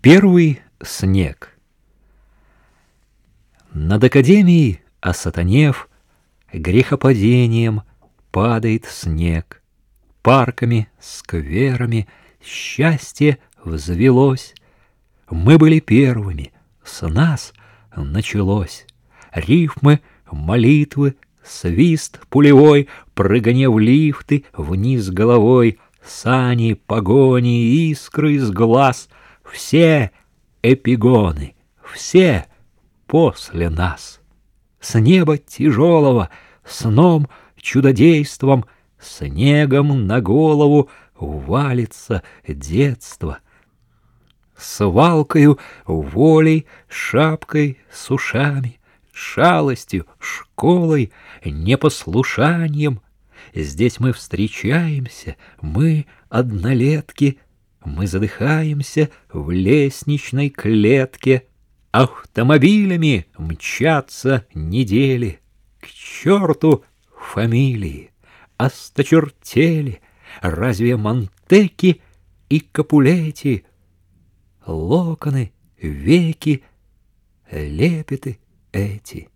Первый снег. Над академией, осатанев, Грехопадением падает снег. Парками, скверами счастье взвелось. Мы были первыми, с нас началось. Рифмы, молитвы, свист пулевой, Прыгание в лифты вниз головой, Сани, погони, искры из глаз, Все эпигоны, все после нас. С неба тяжелого, сном, чудодейством, Снегом на голову валится детство. С валкою, волей, шапкой, с ушами, Шалостью, школой, непослушанием. Здесь мы встречаемся, мы однолетки, Мы задыхаемся в лестничной клетке, Автомобилями мчатся недели. К черту фамилии, осточертели, Разве Монтеки и Капулети, Локоны, веки, лепеты эти.